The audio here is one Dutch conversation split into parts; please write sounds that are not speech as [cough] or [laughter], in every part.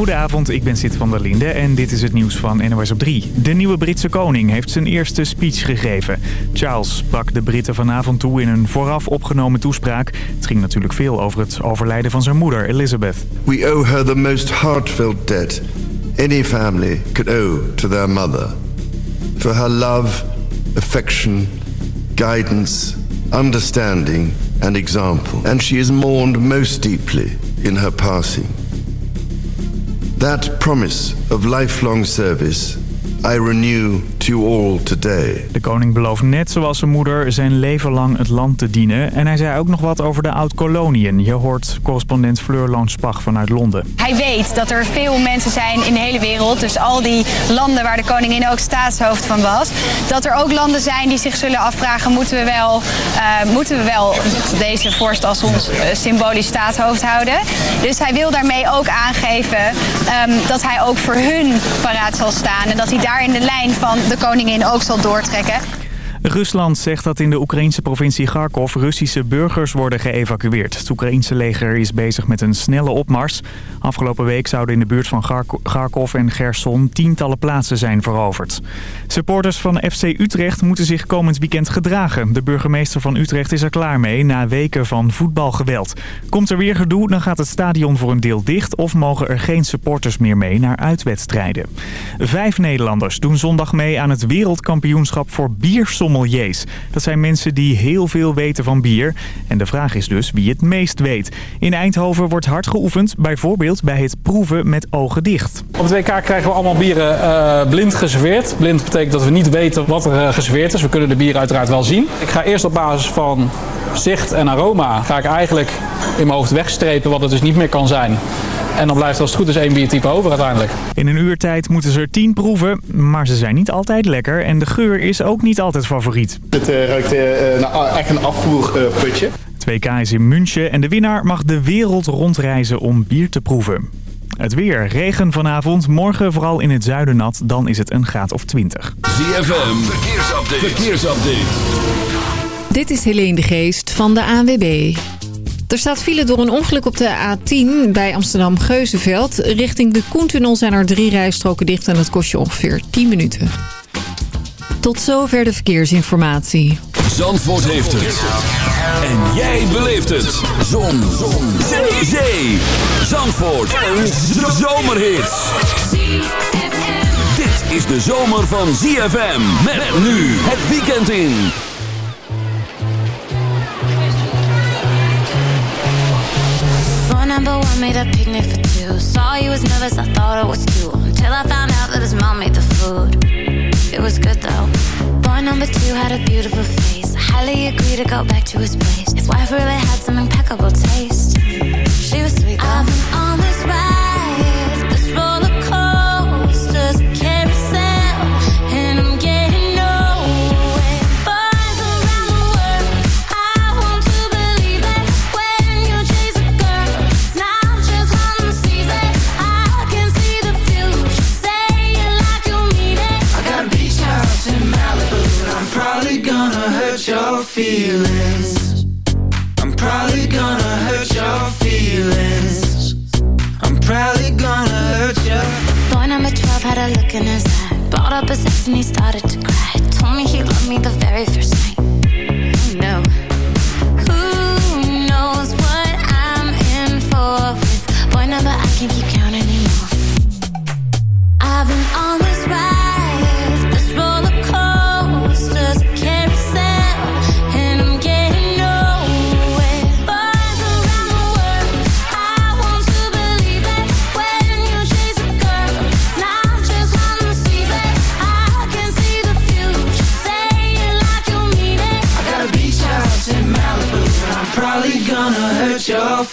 Goedenavond, ik ben Sid van der Linde en dit is het nieuws van NOS op 3. De nieuwe Britse koning heeft zijn eerste speech gegeven. Charles sprak de Britten vanavond toe in een vooraf opgenomen toespraak. Het ging natuurlijk veel over het overlijden van zijn moeder, Elizabeth. We owe her the most heartfelt debt any family could owe to their mother. For her love, affection, guidance, understanding and example. And she is mourned most deeply in her passing. That promise of lifelong service I renew to all today. De koning belooft net zoals zijn moeder zijn leven lang het land te dienen. En hij zei ook nog wat over de oud-koloniën. Je hoort correspondent Fleur Loonspach vanuit Londen. Hij weet dat er veel mensen zijn in de hele wereld. Dus al die landen waar de koningin ook staatshoofd van was. Dat er ook landen zijn die zich zullen afvragen... moeten we wel, uh, moeten we wel deze vorst als ons uh, symbolisch staatshoofd houden. Dus hij wil daarmee ook aangeven um, dat hij ook voor hun paraat zal staan. En dat hij daar in de lijn van de koningin ook zal doortrekken. Rusland zegt dat in de Oekraïnse provincie Kharkov Russische burgers worden geëvacueerd. Het Oekraïnse leger is bezig met een snelle opmars. Afgelopen week zouden in de buurt van Kharkov en Gerson tientallen plaatsen zijn veroverd. Supporters van FC Utrecht moeten zich komend weekend gedragen. De burgemeester van Utrecht is er klaar mee na weken van voetbalgeweld. Komt er weer gedoe, dan gaat het stadion voor een deel dicht... of mogen er geen supporters meer mee naar uitwedstrijden. Vijf Nederlanders doen zondag mee aan het wereldkampioenschap voor biersom dat zijn mensen die heel veel weten van bier. En de vraag is dus wie het meest weet. In Eindhoven wordt hard geoefend, bijvoorbeeld bij het proeven met ogen dicht. Op het WK krijgen we allemaal bieren uh, blind geserveerd. Blind betekent dat we niet weten wat er uh, geserveerd is. We kunnen de bieren uiteraard wel zien. Ik ga eerst op basis van zicht en aroma ga ik eigenlijk in mijn hoofd wegstrepen wat het dus niet meer kan zijn. En dan blijft als het goed is één biertype over uiteindelijk. In een uurtijd moeten ze er tien proeven, maar ze zijn niet altijd lekker. En de geur is ook niet altijd favoriet. Het uh, ruikt uh, nou, echt een afvoerputje. Het WK is in München en de winnaar mag de wereld rondreizen om bier te proeven. Het weer. Regen vanavond. Morgen vooral in het zuiden nat. Dan is het een graad of 20. ZFM. Verkeersupdate. Verkeersupdate. Dit is Helene de Geest van de ANWB. Er staat file door een ongeluk op de A10 bij Amsterdam-Geuzenveld. Richting de Koentunnel zijn er drie rijstroken dicht en het kost je ongeveer 10 minuten. Tot zover de verkeersinformatie. Zandvoort heeft het. En jij beleeft het. Zon. Zon. Zee. Zee. Zandvoort. Een zomerhit. Dit is de zomer van ZFM. Met nu het weekend in. Number one made a picnic for two. Saw you was nervous, I thought it was two. Until I found out that his mom made the food. It was good though. Boy number two had a beautiful face. Highly agree to go back to his place. His wife really had some impeccable taste. She was sweet though. I've been on feelings. I'm probably gonna hurt your feelings. I'm probably gonna hurt you. Boy number 12 had a look in his eye. Brought up his ex and he started to cry. Told me he loved me the very first night. Knew? Who knows what I'm in for with boy number I can't keep count anymore. I've been on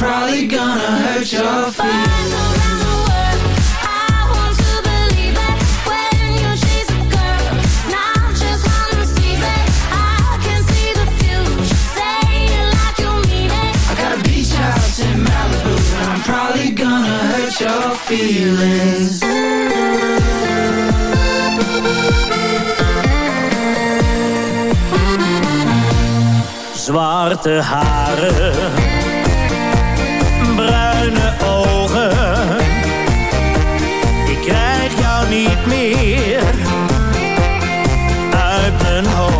Probably gonna hurt your feelings. I want to believe it. When you're she's a girl. Now just on receiving. I can see the future. Say it like you mean it. I got a beach house in Malibu. And I'm probably gonna hurt your feelings. Zwarte haren. home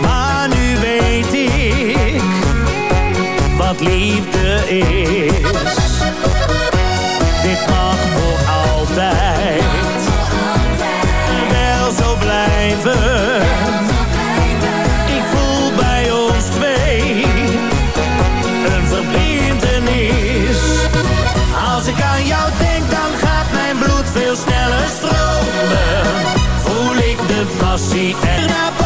maar nu weet ik wat liefde is. Dit mag voor altijd. Wel zo blijven. Ik voel bij ons twee een verbindenis. Als ik aan jou denk, dan gaat mijn bloed veel sneller. easy and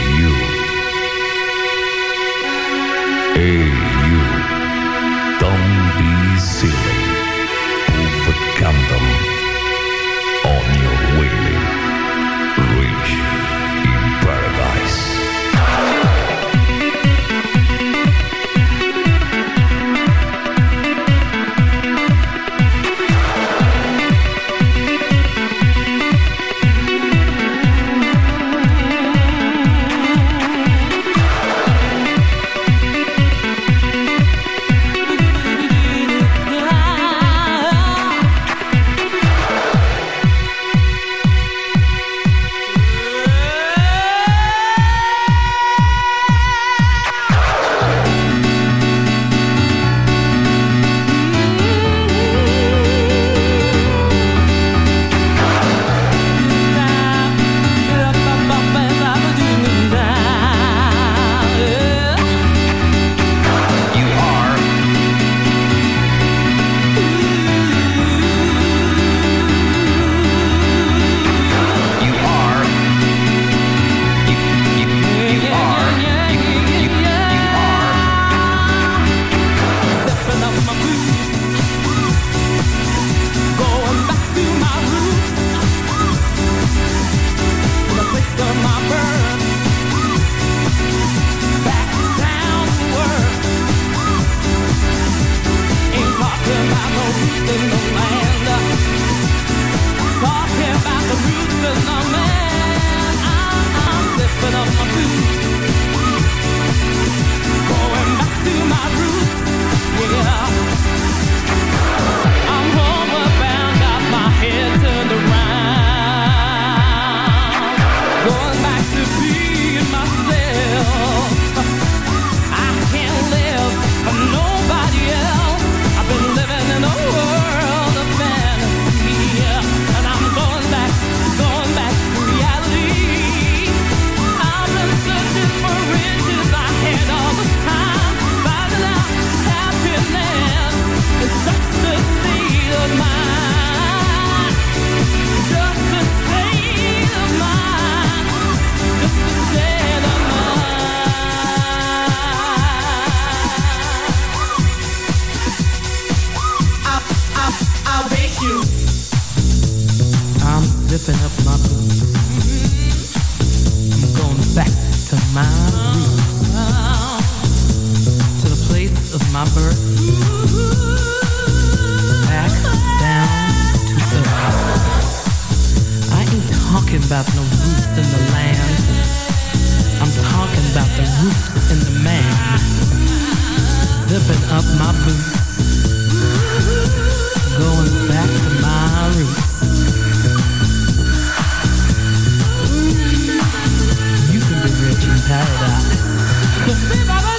zipping up my boots, going back to my roots. You can be rich in paradise. [laughs]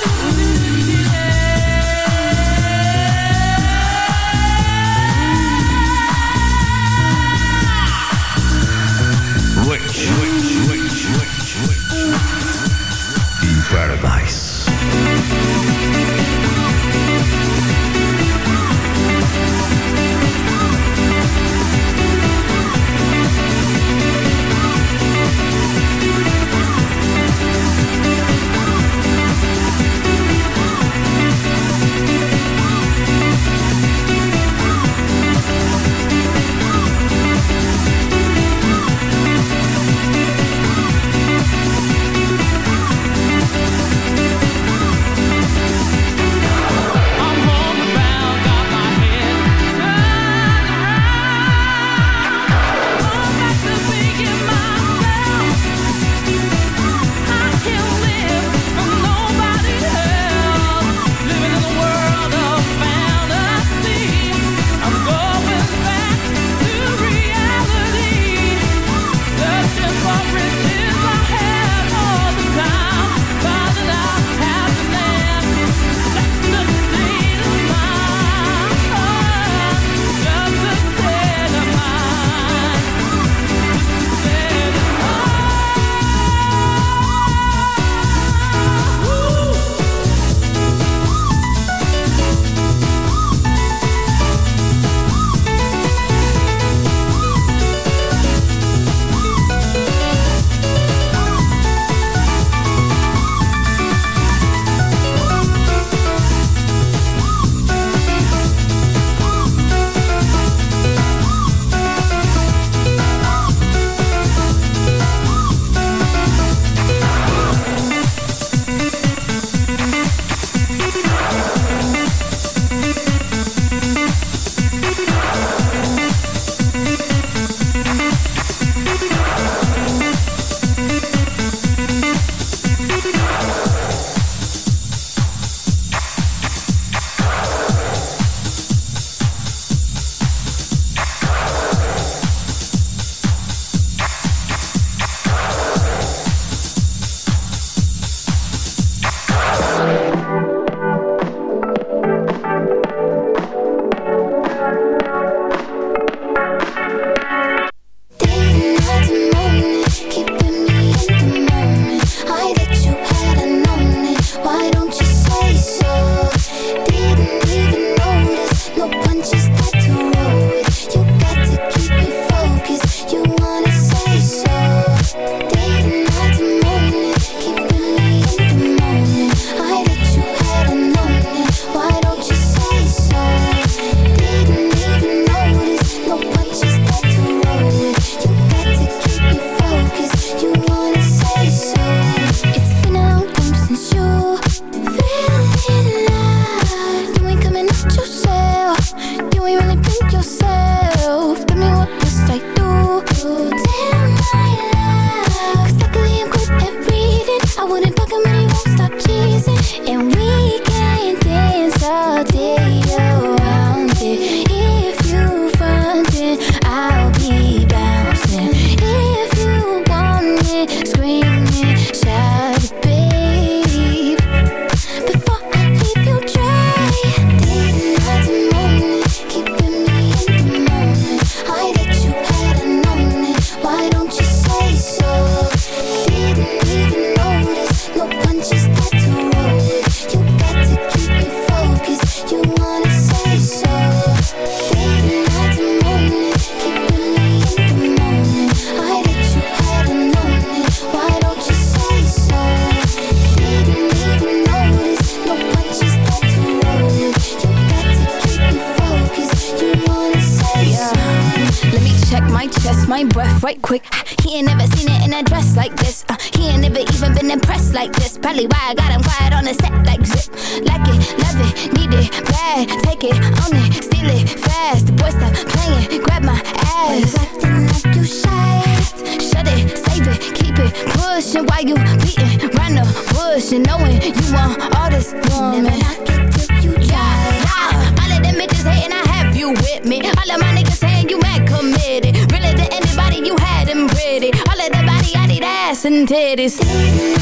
ladies.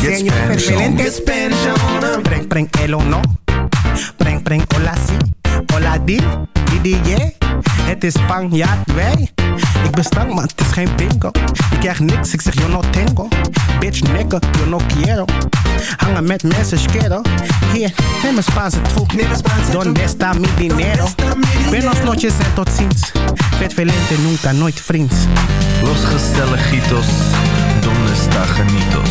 Get Spanish. Spanish on. Get Spanish on. Breng, breng, el o no. Breng, breng, hola si. Hola di, di, di, yeah. Het is Spanjaard, wij. Ik ben stank, maar het is geen bingo. Ik krijg niks, ik zeg yo no tengo. Bitch, nigga, yo no quiero. Hangen met mensen, schero. Hier, neem een Spaanse troep. Donde está mi dinero? Buenos noches en tot ziens. Vet velente, nunca, nooit vriends. Los gezelligitos, donde está genitos?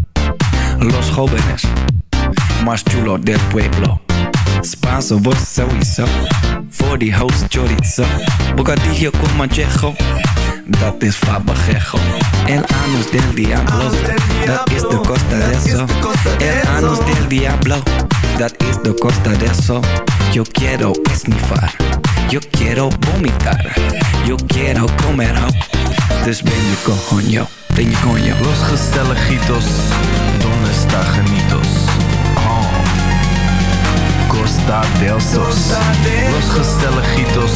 Los jóvenes más chulos del pueblo. Spanso, sowieso. Voor die host chorizo. Bocadillo con manchejo. Dat is fabajejo. El anus del diablo. Dat is de costa de eso. El anus del diablo. Dat is de costa de eso. Yo quiero esnifar. Yo quiero vomitar. Yo quiero comer. Dus ben je coño. Ben je coño. Los gezelligitos, está genitos? Oh. Costa del Sos. Los gezelligitos,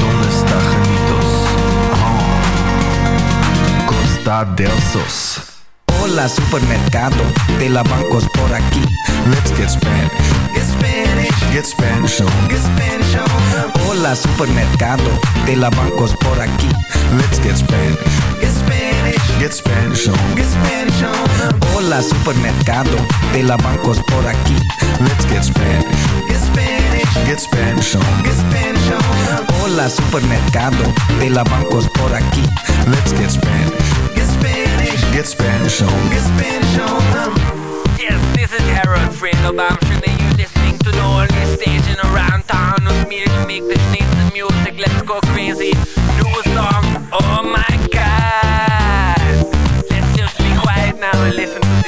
donde está genitos? Oh. Costa del Sos. Hola supermercado de la bancos por aquí. Let's get Spanish. Get Spanish. Get Spanish on. Get Spanish on. Hola supermercado de la bancos por aquí. Let's get Spanish. Get Spanish. Get Spanish on. Get Spanish on. Hola supermercado de la bancos por aquí. Let's get Spanish. Get Spanish. Get Spanish on. Get Spanish on. Hola supermercado de la bancos por aquí. Let's get Spanish. Get Spanish. Get Spanish on. Get Spanish on. Yes, this is Harold Fredo Bamshin and you're listening to the only station around town with me to make the sneeze music. Let's go crazy. Listen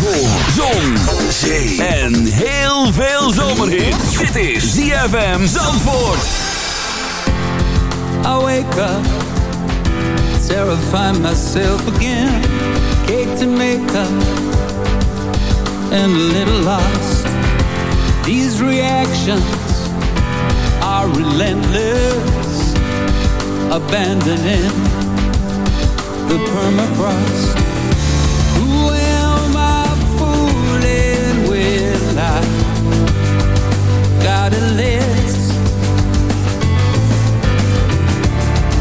Voor zon, zee en heel veel zomerhit. Dit is ZFM Zandvoort. I wake up, terrify myself again. Cake to make up, and a little lost. These reactions are relentless. Abandoning the permafrost.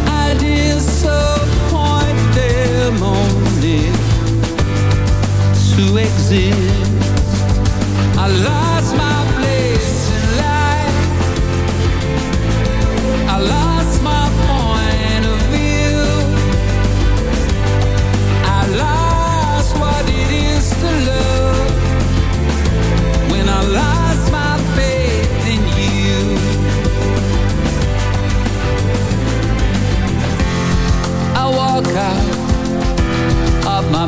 I disappoint them only to exist.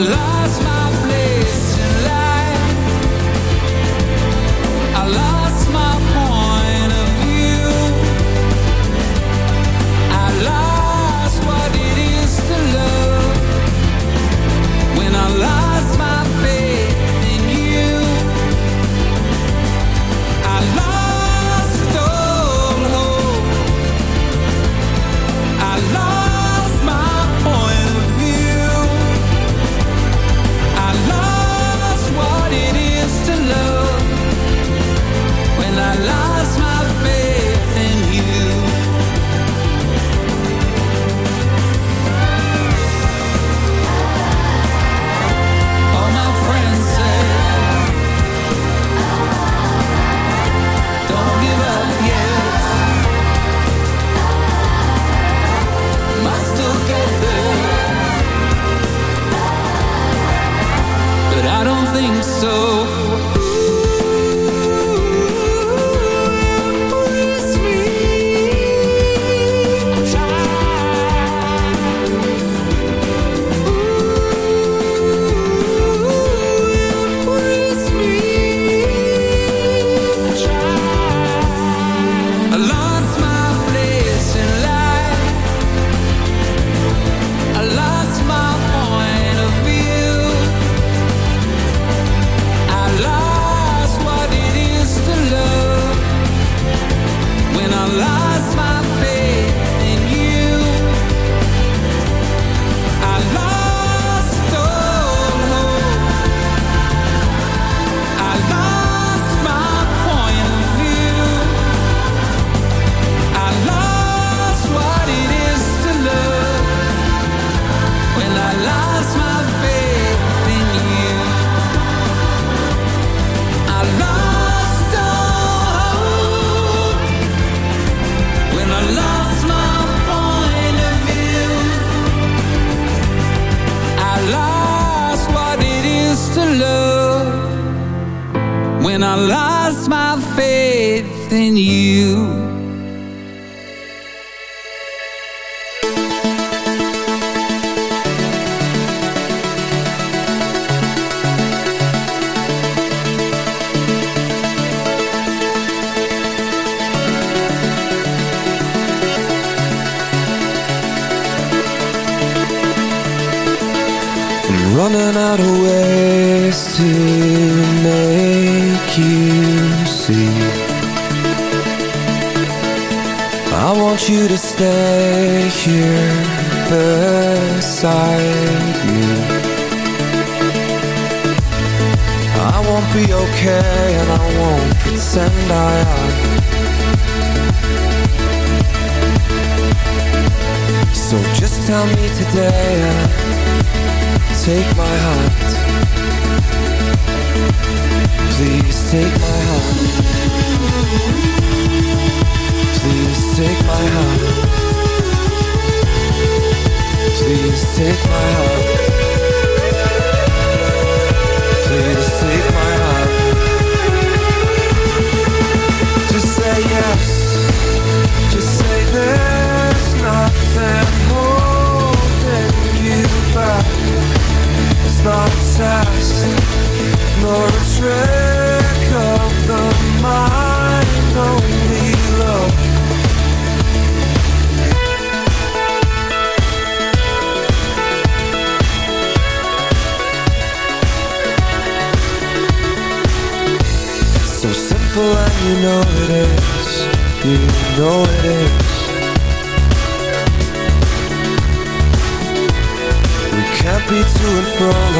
alive and fro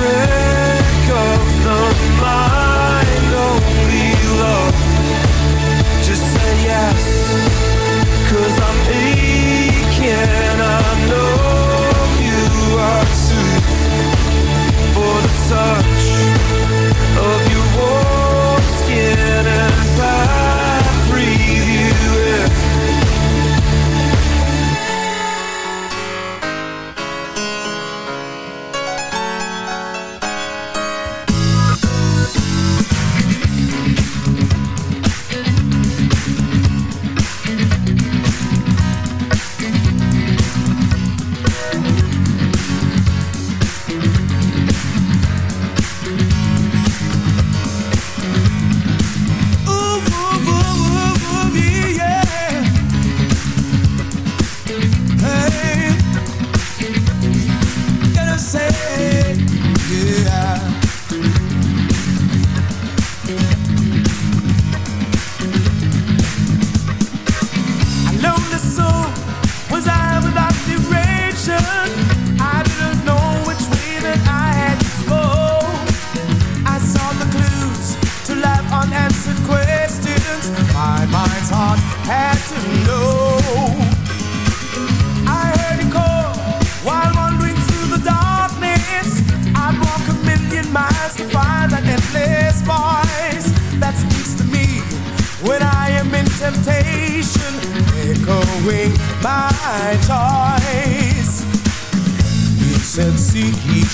friend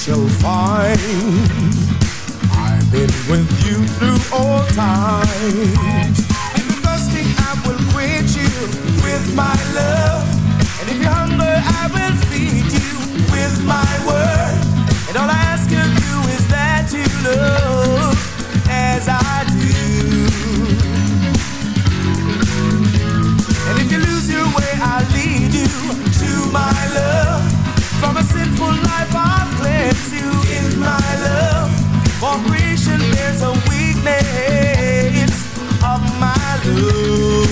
shall find. I've been with you through all times. If you're thirsty, I will quench you with my love. And if you're hungry, I will feed you with my word. And all I ask of you is that you love as I do. And if you lose your way, I'll lead you to my love. From a sinful life, I'll cleanse you in my love. For creation, there's a weakness of my love.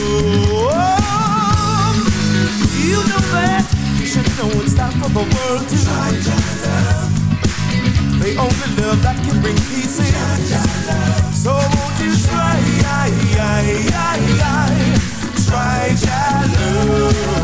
You know that you should know it's time for the world to try your love. The only love that can bring peace in. So won't you try, try your love,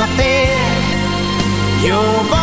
hacer. Yo voy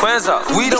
Kwanzaa. We don't